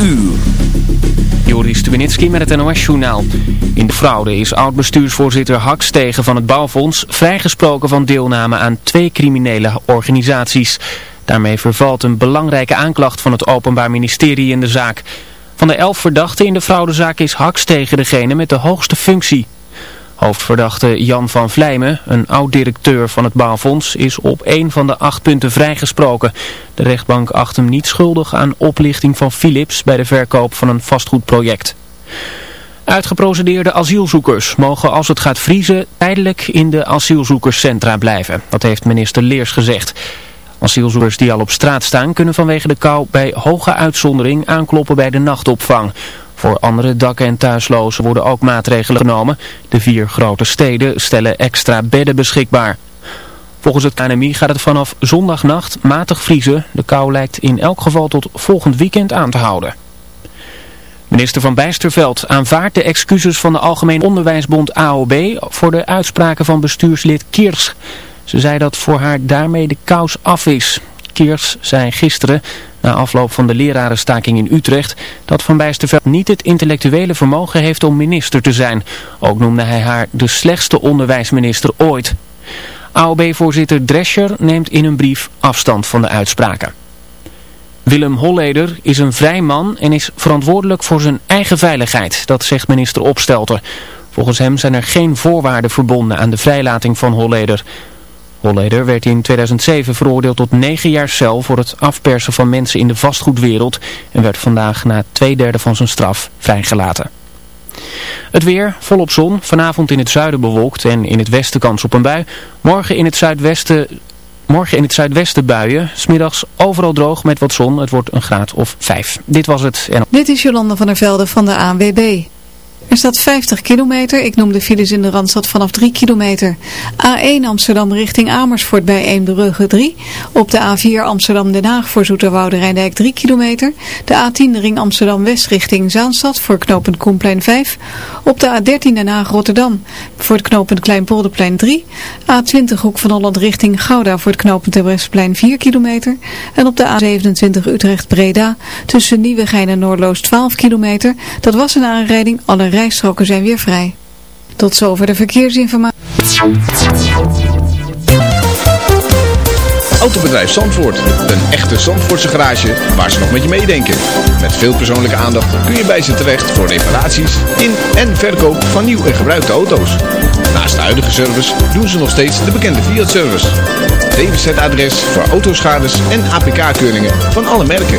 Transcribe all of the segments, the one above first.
uur. Joris met het NOS-journaal. In de fraude is oud-bestuursvoorzitter Hakstegen van het Bouwfonds vrijgesproken van deelname aan twee criminele organisaties. Daarmee vervalt een belangrijke aanklacht van het Openbaar Ministerie in de zaak. Van de elf verdachten in de fraudezaak is Hakstegen degene met de hoogste functie. Hoofdverdachte Jan van Vlijmen, een oud-directeur van het bouwfonds, is op één van de acht punten vrijgesproken. De rechtbank acht hem niet schuldig aan oplichting van Philips bij de verkoop van een vastgoedproject. Uitgeprocedeerde asielzoekers mogen als het gaat vriezen tijdelijk in de asielzoekerscentra blijven. Dat heeft minister Leers gezegd. Asielzoekers die al op straat staan kunnen vanwege de kou bij hoge uitzondering aankloppen bij de nachtopvang. Voor andere dak- en thuislozen worden ook maatregelen genomen. De vier grote steden stellen extra bedden beschikbaar. Volgens het KNMI gaat het vanaf zondagnacht matig vriezen. De kou lijkt in elk geval tot volgend weekend aan te houden. Minister van Bijsterveld aanvaardt de excuses van de Algemeen Onderwijsbond AOB voor de uitspraken van bestuurslid Kiers. Ze zei dat voor haar daarmee de kous af is. Kiers zei gisteren, na afloop van de lerarenstaking in Utrecht, dat Van Bijsterveld niet het intellectuele vermogen heeft om minister te zijn. Ook noemde hij haar de slechtste onderwijsminister ooit. AOB-voorzitter Drescher neemt in een brief afstand van de uitspraken. Willem Holleder is een vrij man en is verantwoordelijk voor zijn eigen veiligheid, dat zegt minister Opstelter. Volgens hem zijn er geen voorwaarden verbonden aan de vrijlating van Holleder. Holleder werd in 2007 veroordeeld tot 9 jaar cel voor het afpersen van mensen in de vastgoedwereld en werd vandaag na twee derde van zijn straf vrijgelaten. Het weer, volop zon, vanavond in het zuiden bewolkt en in het westen kans op een bui. Morgen in het zuidwesten, morgen in het zuidwesten buien, smiddags overal droog met wat zon. Het wordt een graad of 5. Dit was het. En... Dit is Jolanda van der Velde van de ANWB. Er staat 50 kilometer. Ik noem de files in de Randstad vanaf 3 kilometer. A1 Amsterdam richting Amersfoort bij Eembrugge 3. Op de A4 Amsterdam-Den Haag voor Zoeterwoude Rijndijk 3 kilometer. De A10 ring Amsterdam-West richting Zaanstad voor knooppunt Koenplein 5. Op de A13 Den Haag-Rotterdam voor het knooppunt Kleinpolderplein 3. A20 Hoek van Holland richting Gouda voor het knooppunt Terbrechtseplein 4 kilometer. En op de A27 Utrecht-Breda tussen Nieuwegein en Noordloos 12 kilometer. Dat was een aanrijding. Alle rijstroken zijn weer vrij. Tot zover de verkeersinformatie. Autobedrijf Zandvoort. Een echte Zandvoortse garage waar ze nog met je meedenken. Met veel persoonlijke aandacht kun je bij ze terecht voor reparaties in en verkoop van nieuw en gebruikte auto's. Naast de huidige service doen ze nog steeds de bekende Fiat-service. DWZ-adres voor autoschades en APK-keuringen van alle merken.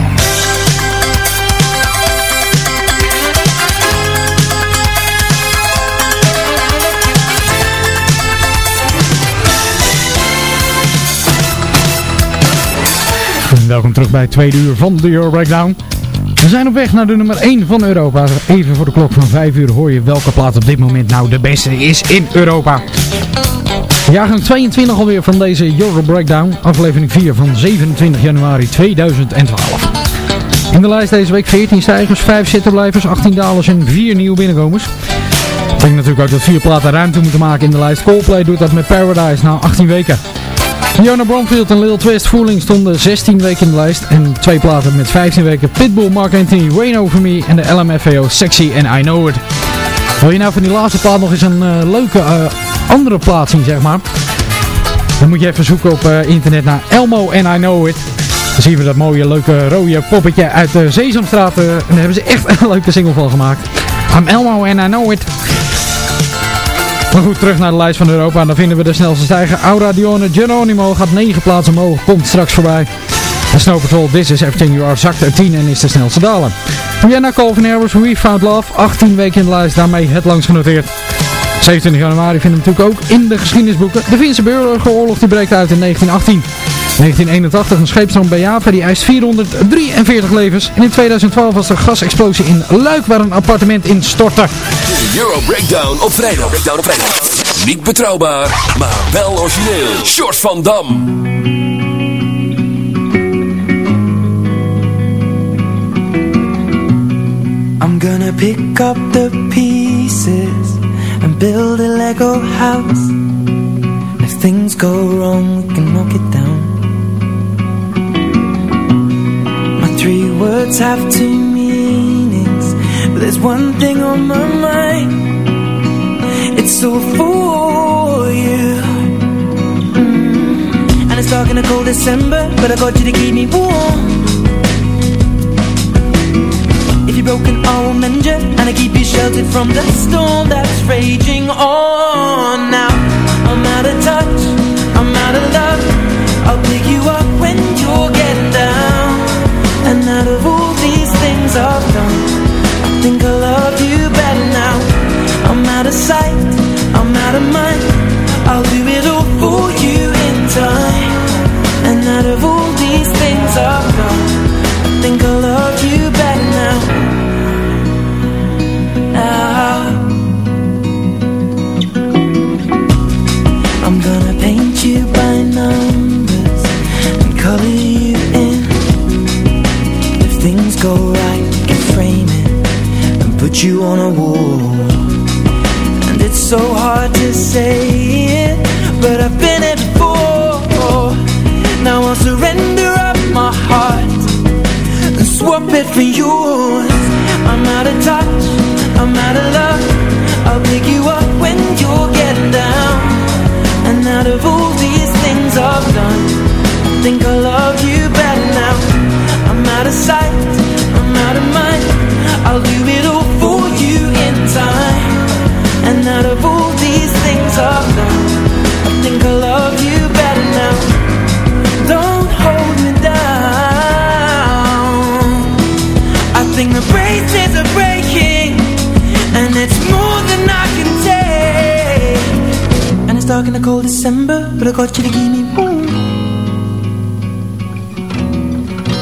Welkom terug bij het tweede uur van de Euro Breakdown. We zijn op weg naar de nummer 1 van Europa. Even voor de klok van 5 uur hoor je welke plaats op dit moment nou de beste is in Europa. Jaargang 22 alweer van deze Euro Breakdown. Aflevering 4 van 27 januari 2012. In de lijst deze week 14 stijgers, 5 zittenblijvers, 18 dalers en 4 nieuwe binnenkomers. Ik denk natuurlijk ook dat vier platen ruimte moeten maken in de lijst. Coldplay doet dat met Paradise na 18 weken. Fiona Bromfield en Lil Twist Fooling stonden 16 weken in de lijst. En twee platen met 15 weken Pitbull, Mark Anthony, Rain Over Me en de LMFAO Sexy and I Know It. Wil je nou van die laatste plaat nog eens een uh, leuke uh, andere plaat zien, zeg maar? Dan moet je even zoeken op uh, internet naar Elmo and I Know It. Dan zien we dat mooie, leuke, rode poppetje uit de Sesamstraat. en daar hebben ze echt een leuke single van gemaakt. I'm Elmo and I Know It. Maar goed, terug naar de lijst van Europa. Dan vinden we de snelste stijger. Aura Dione Geronimo gaat 9 plaatsen omhoog. Komt straks voorbij. En Snow Patrol This Is Everything You Are zakt er 10 en is de snelste daler. Vienna Calvin Harris We Found Love. 18 weken in de lijst. Daarmee het langst genoteerd. 27 januari vinden we natuurlijk ook in de geschiedenisboeken. De Finse burgeroorlog die breekt uit in 1918. 1981 een scheepsramp bij Java die eist 443 levens. En in 2012 was er gasexplosie in Luik waar een appartement instortte. De Euro Breakdown op vrijdag. Breakdown op vrijdag. Niet betrouwbaar, maar wel origineel. Short van Dam. I'm gonna pick up the pieces and build a Lego house. If things go wrong, we can knock it down. Words have two meanings, but there's one thing on my mind. It's all for you. Mm. And it's dark in a cold December, but I got you to keep me warm. If you're broken, I will mend you And I keep you sheltered from the storm that's raging on Now, I'm out of touch, I'm out of love I'll pick you up when And out of all these things I've done I think I love you better now. I'm out of sight, I'm out of mind. I'll do it you on a wall. And it's so hard to say it, but I've been it before. Now I'll surrender up my heart and swap it for yours. I'm out of touch, I'm out of love. I'll pick you up when you're getting down. And out of all these things I've done, I think I love you better now. I'm out of sight, I'm out of mind. I'll do it all time. And out of all these things I've done, I think I love you better now. Don't hold me down. I think the braces are breaking And it's more than I can take And it's dark in the cold December But I got you to give me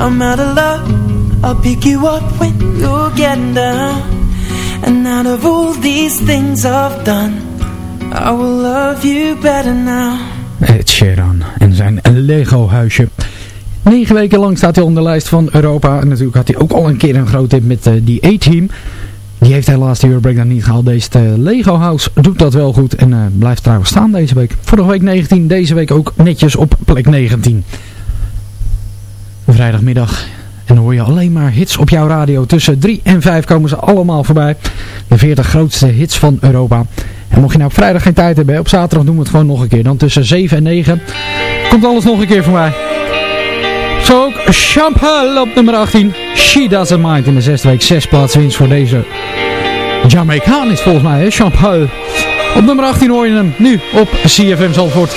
I'm out of love I'll pick you up when you're getting down And out of all these things I've done I will love you better now Sheeran en zijn Lego huisje. Negen weken lang staat hij op de lijst van Europa. En natuurlijk had hij ook al een keer een groot hit met uh, die A-Team. Die heeft helaas de Euro Breakdown niet gehaald. Deze uh, Lego House doet dat wel goed. En uh, blijft trouwens staan deze week. Vorige week 19, deze week ook netjes op plek 19. Vrijdagmiddag. En dan hoor je alleen maar hits op jouw radio. Tussen 3 en 5 komen ze allemaal voorbij. De 40 grootste hits van Europa. En mocht je nou op vrijdag geen tijd hebben, op zaterdag doen we het gewoon nog een keer. Dan tussen 7 en 9 komt alles nog een keer voorbij. Zo ook Champel op nummer 18. She Doesn't Mind in de zesde week. Zes plaatsen winst voor deze Jamaicaan is volgens mij, hè? Champel. Op nummer 18 hoor je hem nu op CFM Zandvoort.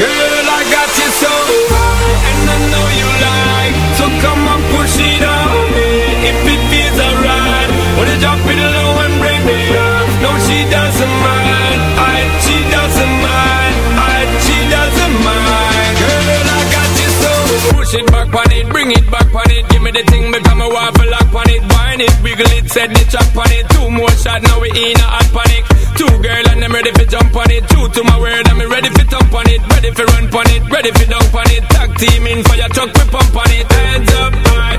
Wiggle it, set the trap on it. Two more shots, now we in a hot panic. Two girl and I'm ready for jump on it. True to my word, I'm ready for thump on it. Ready for run on it, ready for dunk on it. Tag team in for your truck, we pump on it. Hands up high,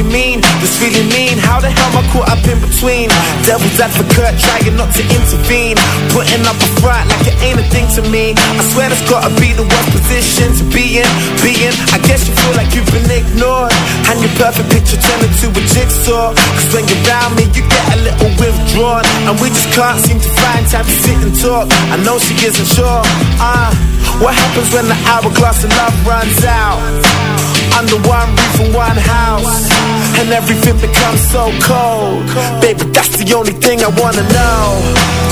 mean, this really mean. How the hell am I caught up in between? Devil's advocate, trying not to intervene. Putting up a fight like it ain't a thing to me. I swear that's gotta be the worst position to be in Being, I guess you feel like you've been ignored. And your perfect picture turned to a jigsaw. Cause when you're around me, you get a little withdrawn. And we just can't seem to find time to sit and talk. I know she isn't sure, ah uh, What happens when the hourglass of love runs out? Under one roof and one house And everything becomes so cold. Baby, that's the only thing I wanna know.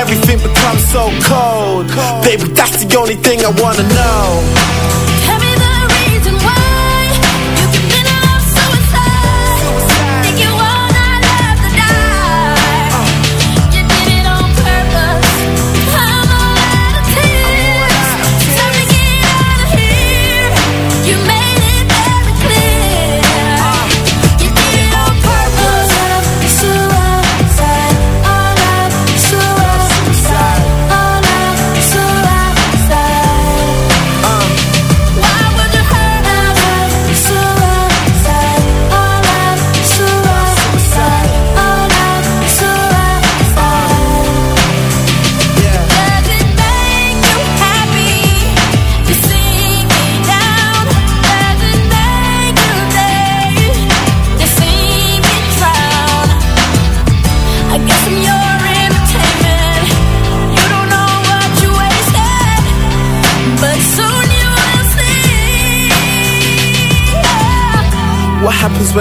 everything becomes so cold. Baby, that's the only thing I wanna know.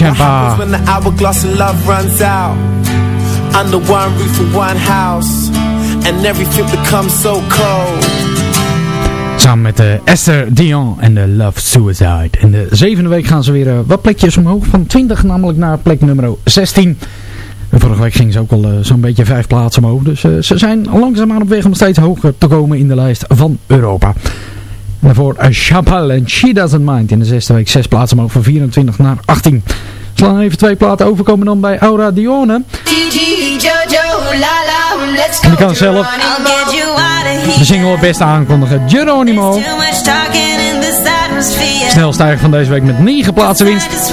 When the hourglass of love runs out Under one roof one house And everything becomes so cold Samen met uh, Esther Dion en de Love Suicide. In de zevende week gaan ze weer eh, wat plekjes omhoog. Van 20 namelijk naar plek nummer 16. En vorige week ging ze ook al eh, zo'n beetje vijf plaatsen omhoog. Dus ze zijn langzaamaan op weg om steeds hoger te komen in de lijst van Europa. Daarvoor eh, Chapelle en She Doesn't Mind. In de zesde week zes plaatsen maar van 24 naar 18. Slaan even twee platen overkomen dan bij Aura Dione. En ik kan zelf de single het beste aankondigen. Geronimo. Snelstijger van deze week met 9 plaatsen winst.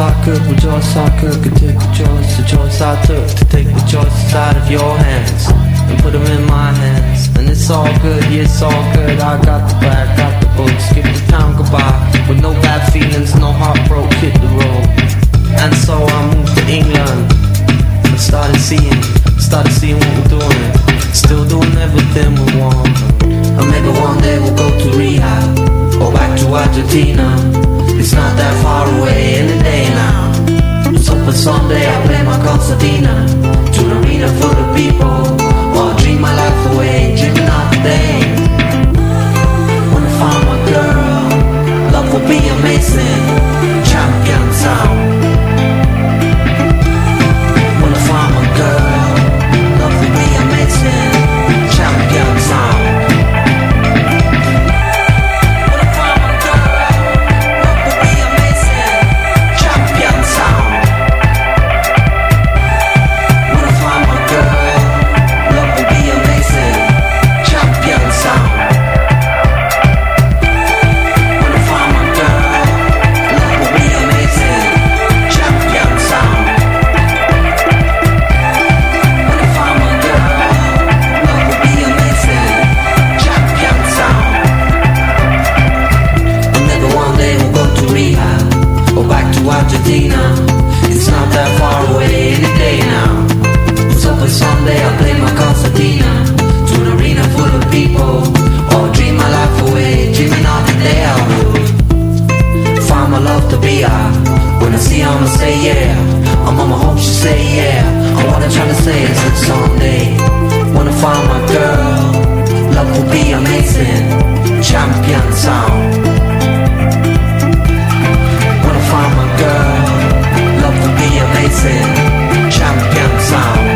I could, rejoice I could, take the choice, the choice I took to take the choices out of your hands and put them in my hands. And it's all good, yeah, it's all good. I got the bag, got the book, skip the town goodbye with no bad feelings, no heartbreak. hit the road. And so I moved to England and started seeing, started seeing what we're doing. Still doing everything we want. And maybe one day we'll go to rehab or back to Argentina. It's not that far away any day now. So for someday I'll play my concertina to an arena full of people. Or dream my life away, dreaming of the day. When I find my girl, love will be amazing. Champion sound. When I find my girl, love will be amazing. Girl, love will be amazing. Champion sound. I find my girl, love will be amazing. Champion sound.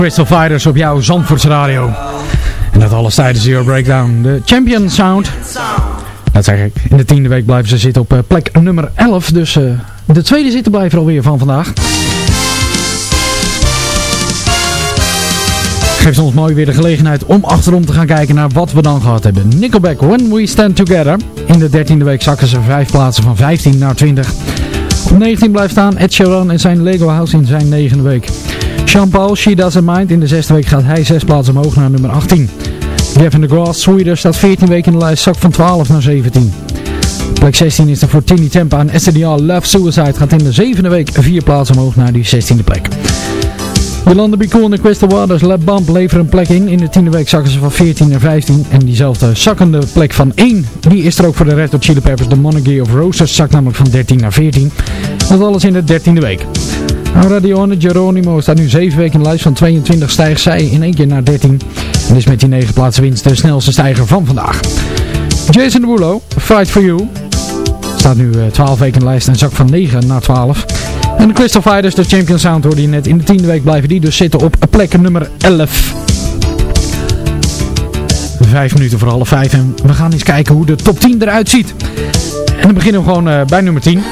Crystal Fighters op jouw Zandvoorts Radio. En dat alles tijdens Zero Breakdown. De Champion Sound. Dat zeg ik. In de tiende week blijven ze zitten op eh, plek nummer 11. Dus eh, de tweede zitten blijven alweer van vandaag. Geeft ons mooi weer de gelegenheid om achterom te gaan kijken naar wat we dan gehad hebben. Nickelback, When We Stand Together. In de dertiende week zakken ze vijf plaatsen van 15 naar 20. Op 19 blijft staan Ed Sheeran en zijn Lego House in zijn negende week. Jean-Paul, She Doesn't Mind. In de zesde week gaat hij zes plaatsen omhoog naar nummer 18. Gavin DeGrasse, Sweeter staat 14 weken in de lijst, zak van 12 naar 17. Plek 16 is er voor Tini Tempa en STDR Love Suicide gaat in de zevende week vier plaatsen omhoog naar die 16e plek. Jolanda Be Cool en de Crystal Waters Lab Bump leveren een plek in. In de tiende week zakken ze van 14 naar 15. En diezelfde zakkende plek van 1, die is er ook voor de Red Hot Chili Peppers. De Monarchy of Roses zakt namelijk van 13 naar 14. Dat alles in de dertiende week. Radione Geronimo staat nu 7 weken in de lijst van 22 stijgt zij in één keer naar 13. En is met die 9 plaatsen winst de snelste stijger van vandaag. Jason Derulo, Fight For You. Staat nu eh, 12 weken in de lijst en zak van 9 naar 12. En de Crystal Fighters, de Champion Sound, hoorde je net in de tiende week blijven die dus zitten op plek nummer 11. Vijf minuten voor half vijf en we gaan eens kijken hoe de top 10 eruit ziet. En dan beginnen we gewoon eh, bij nummer 10.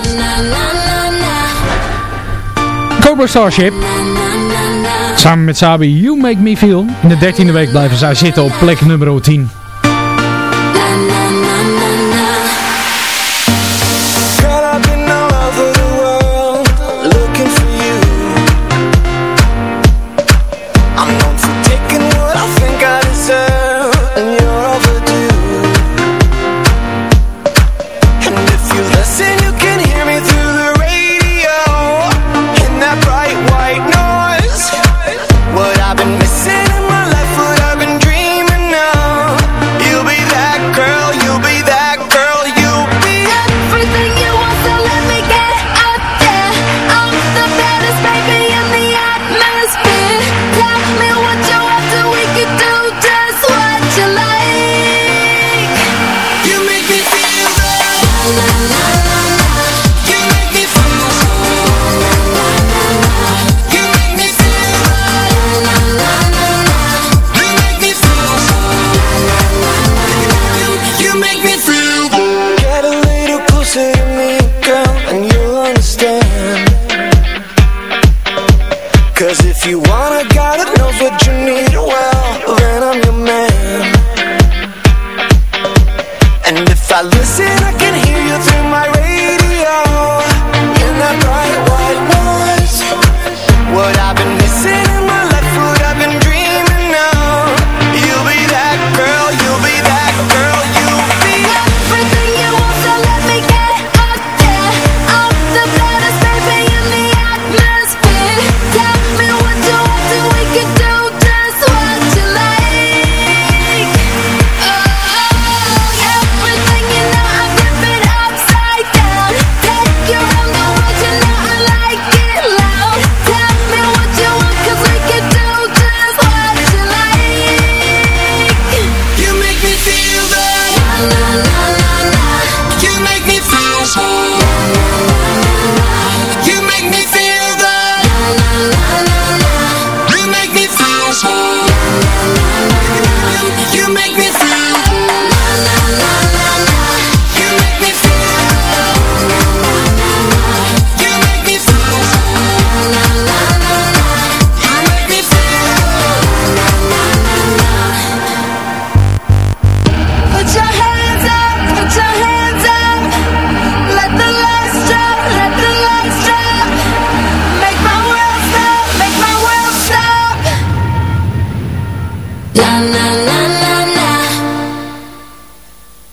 Cobra Starship. Samen met Sabi, You Make Me Feel. In de dertiende week blijven zij zitten op plek nummer 10.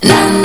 La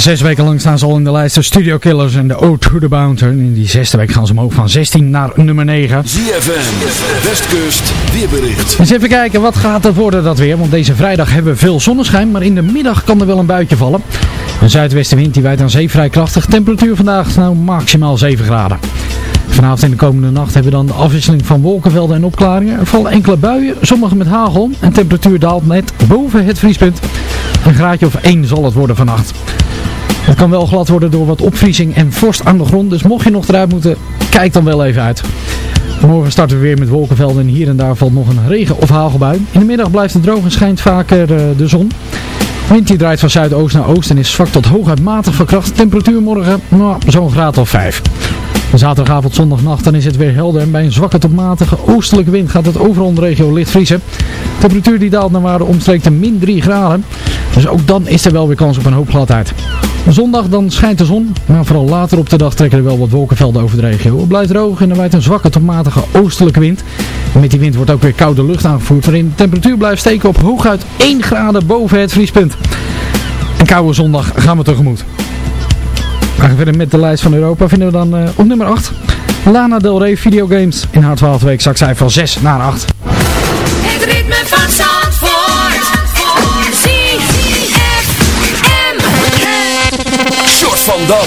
Zes weken lang staan ze al in de lijst de Studio Killers en de Ode to the Bouncer. In die zesde week gaan ze omhoog van 16 naar nummer 9. ZFM, Westkust, weerbericht. Eens even kijken, wat gaat er worden dat weer? Want deze vrijdag hebben we veel zonneschijn, maar in de middag kan er wel een buitje vallen. Een zuidwestenwind die waait aan zee vrij krachtig. Temperatuur vandaag nou maximaal 7 graden. Vanavond en de komende nacht hebben we dan de afwisseling van wolkenvelden en opklaringen. Er vallen enkele buien, sommige met hagel. En temperatuur daalt net boven het vriespunt. Een graadje of 1 zal het worden vannacht. Het kan wel glad worden door wat opvriezing en vorst aan de grond. Dus mocht je nog eruit moeten, kijk dan wel even uit. Morgen starten we weer met wolkenvelden en hier en daar valt nog een regen- of hagelbui. In de middag blijft het droog en schijnt vaker eh, de zon. Wind die draait van zuidoost naar oost en is zwak tot hooguit matig van kracht. Temperatuur morgen nou, zo'n graad of 5. Zaterdagavond, zondagnacht, dan is het weer helder en bij een zwakke tot matige oostelijke wind gaat het overal in de regio licht vriezen. Temperatuur die daalt naar waarde omstreeks de min 3 graden. Dus ook dan is er wel weer kans op een hoop gladheid. Zondag dan schijnt de zon, maar vooral later op de dag trekken er wel wat wolkenvelden over de regio. Het blijft droog en er waait een zwakke tot matige oostelijke wind. En met die wind wordt ook weer koude lucht aangevoerd, waarin de temperatuur blijft steken op hooguit 1 graden boven het vriespunt. Een koude zondag gaan we tegemoet. We gaan verder met de lijst van Europa. Vinden we dan eh, op nummer 8 Lana Del Rey Videogames. In haar 12 week zak zij van 6 naar 8. Het ritme van Zandvoort. ZFM. Short van Dam.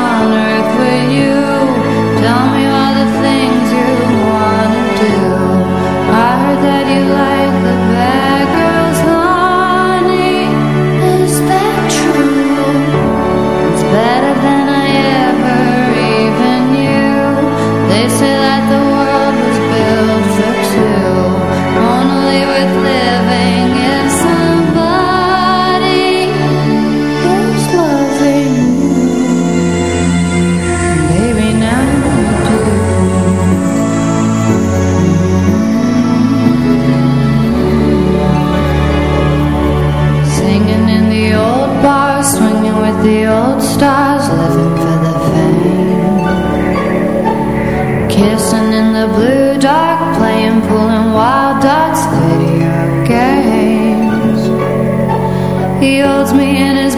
Kissing in the blue dark, playing pool and wild dots, video games. He holds me in his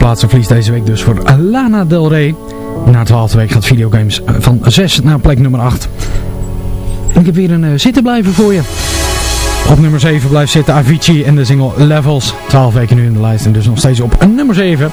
plaatsen verlies deze week dus voor Lana Del Rey. Na 12 week gaat videogames eh, van 6 naar plek nummer 8. En ik heb weer een uh, zitten blijven voor je. Op nummer 7 blijft zitten Avicii en de single Levels. 12 weken nu in de lijst en dus nog steeds op nummer 7.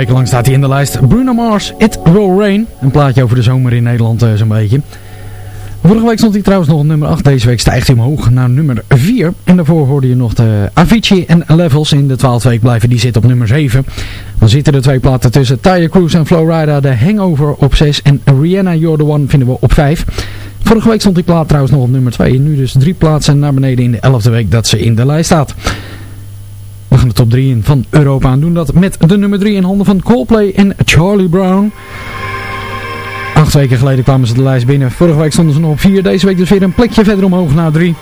Weken lang staat hij in de lijst. Bruno Mars, It Will Rain. Een plaatje over de zomer in Nederland eh, zo'n beetje. Vorige week stond hij trouwens nog op nummer 8. Deze week stijgt hij omhoog naar nummer 4. En daarvoor hoorde je nog de Avicii en Levels. In de 12 week blijven die zitten op nummer 7. Dan zitten er twee platen tussen. Tyre Cruise en Flowrider. De Hangover op 6. En Rihanna You're the One vinden we op 5. Vorige week stond die plaat trouwens nog op nummer 2. En nu dus drie plaatsen naar beneden in de 11e week dat ze in de lijst staat. Gaan de top 3 in van Europa en doen dat met de nummer 3 in handen van Coldplay en Charlie Brown. Acht weken geleden kwamen ze de lijst binnen. Vorige week stonden ze nog op 4. Deze week dus weer een plekje verder omhoog naar 3.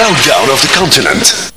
countdown of the continent.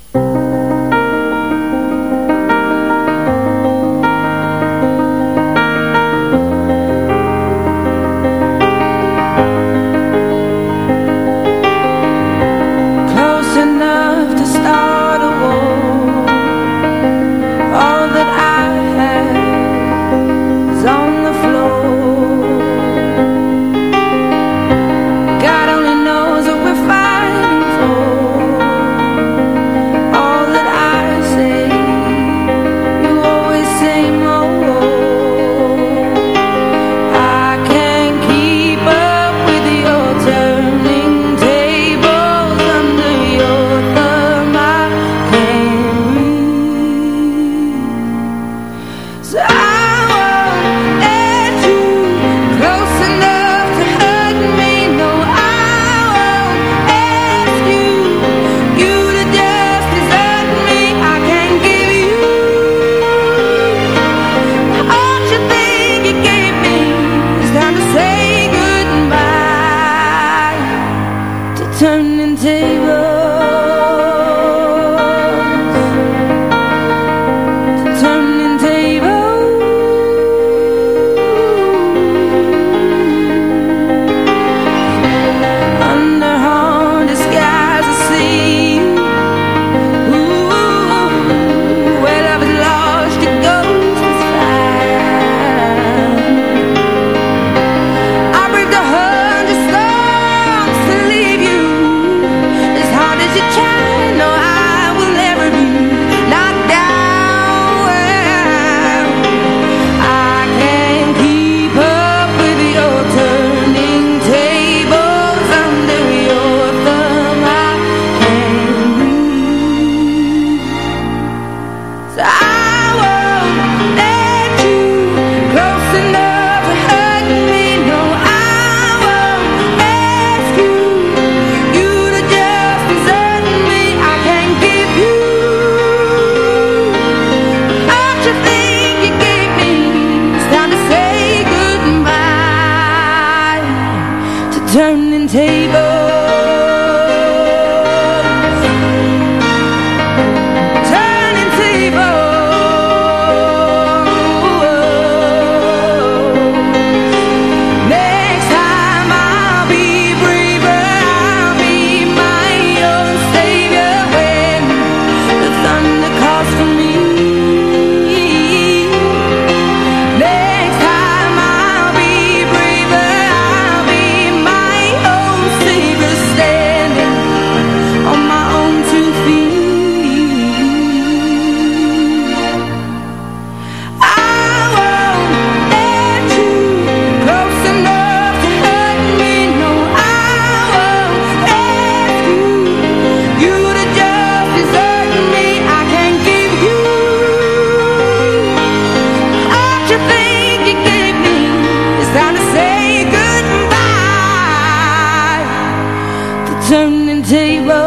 table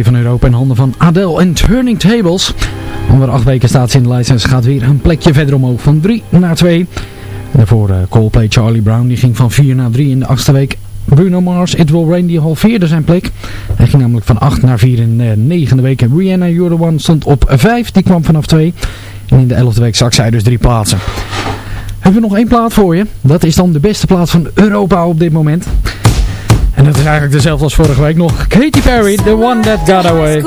van Europa in handen van Adele en Turning Tables. Onder acht weken staat ze in de lijst en ze gaat weer een plekje verder omhoog van 3 naar 2. Daarvoor uh, eh, Coldplay Charlie Brown, die ging van 4 naar 3 in de achtste week. Bruno Mars, It Will Rain, die halveerde zijn plek. Hij ging namelijk van 8 naar 4 in de negende week. Rihanna Euro One stond op 5, die kwam vanaf 2. En in de elfde week zak zij dus drie plaatsen. Hebben we nog één plaat voor je? Dat is dan de beste plaat van Europa op dit moment. En dat is eigenlijk dezelfde als vorige week nog. Katy Perry, The One That Got Away.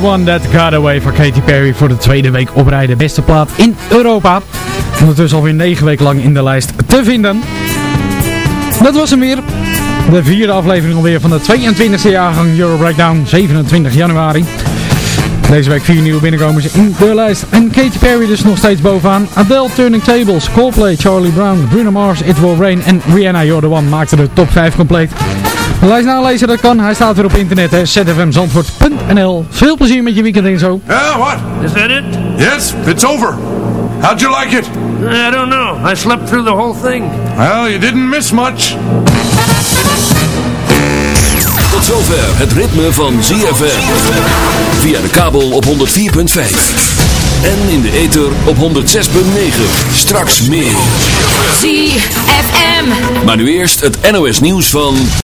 The One That Got Away voor Katy Perry voor de tweede week op rij de beste plaat in Europa. Ondertussen alweer negen weken lang in de lijst te vinden. Dat was hem weer. De vierde aflevering alweer van de 22e jaargang Euro Breakdown, 27 januari. Deze week vier nieuwe binnenkomers in de lijst. En Katy Perry dus nog steeds bovenaan. Adele Turning Tables, Coldplay, Charlie Brown, Bruno Mars, It Will Rain en Rihanna You're the One maakten de top 5 compleet. De lijst nalezen dat kan. Hij staat weer op internet, hè. zfmzandvoort.nl. Veel plezier met je weekend en zo. Yeah, what? Is that it? Yes, it's over. How'd you like it? I don't know. I slept through the whole thing. Well, you didn't miss much. Tot zover het ritme van ZFM. Via de kabel op 104.5. En in de ether op 106.9. Straks meer. ZFM. Maar nu eerst het NOS nieuws van...